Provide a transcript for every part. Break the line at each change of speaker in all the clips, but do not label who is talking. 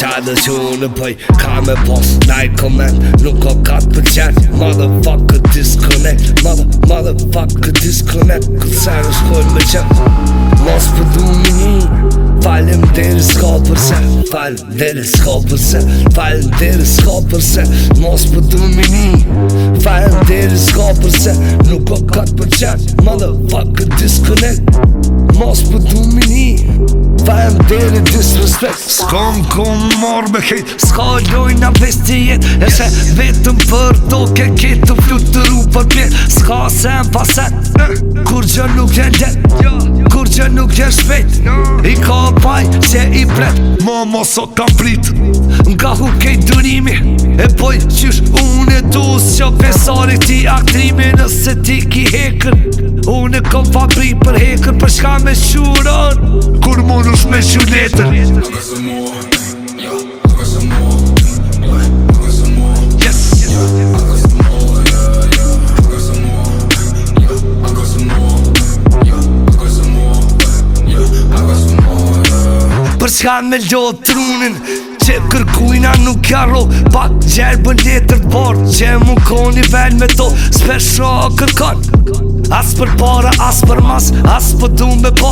Qajnë në shurë pëj Ka me pos Naj komend Nuk ka katë për qenë Motherfucker disconnect Mother, Motherfucker disconnect Këtë sajnë shkojnë me qenë Mos për du më një Falem deri s'ka përse Falem deri s'ka përse Falem deri s'ka përse Mos për du më një Falem deri s'ka përse Nuk ka katë për qenë Motherfucker disconnect Mos për du më një Falem deri disconnect se s'kam kom marrë me hejt S'ka gjojnë në besti jet E se vetëm për doke ketë të flutë të ru për pjet S'ka se më Kur gjë nuk gjen det Kur gjë nuk gjen shpet I ka paj që i pret Ma ma sa kam prit Nga hu kejt dërimi E poj qysh unë e dos Qa besari ti aktrimi Nëse ti ki hekën Unë e kom fabri për hekën Për shka me shurën me shu letër Shka me ljohë trunin Që kërkujna nuk jarro Pak gjerë bën letër të bord Që mu koni vel me to Spesho kërkon As për para, as për mas, as për dhumë me po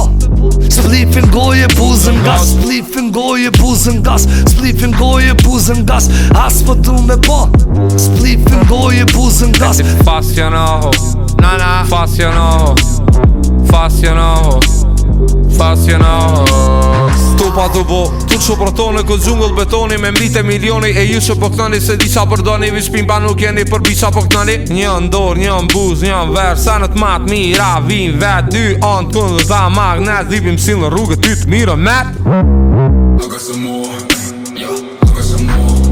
Splifin goje buzën gas, splifin goje buzën gas Splifin goje buzën gas, as për dhumë me po Splifin
goje buzën gas Ti fascinoho, na na Fascinoho, ma të bo Tu që për tonë e këtë gjungëll betoni Me mbite milioni e ju që për Se di qa përdojni Vi shpim pa nuk jeni për bi qa për këtëni Një ndorë, një mbuz, një mverë Se mat, matë mira, vim vetë Dy onë të këndë dha magnet Dhipim si në rrugë ty të mirë me Nuk e së jo, Nuk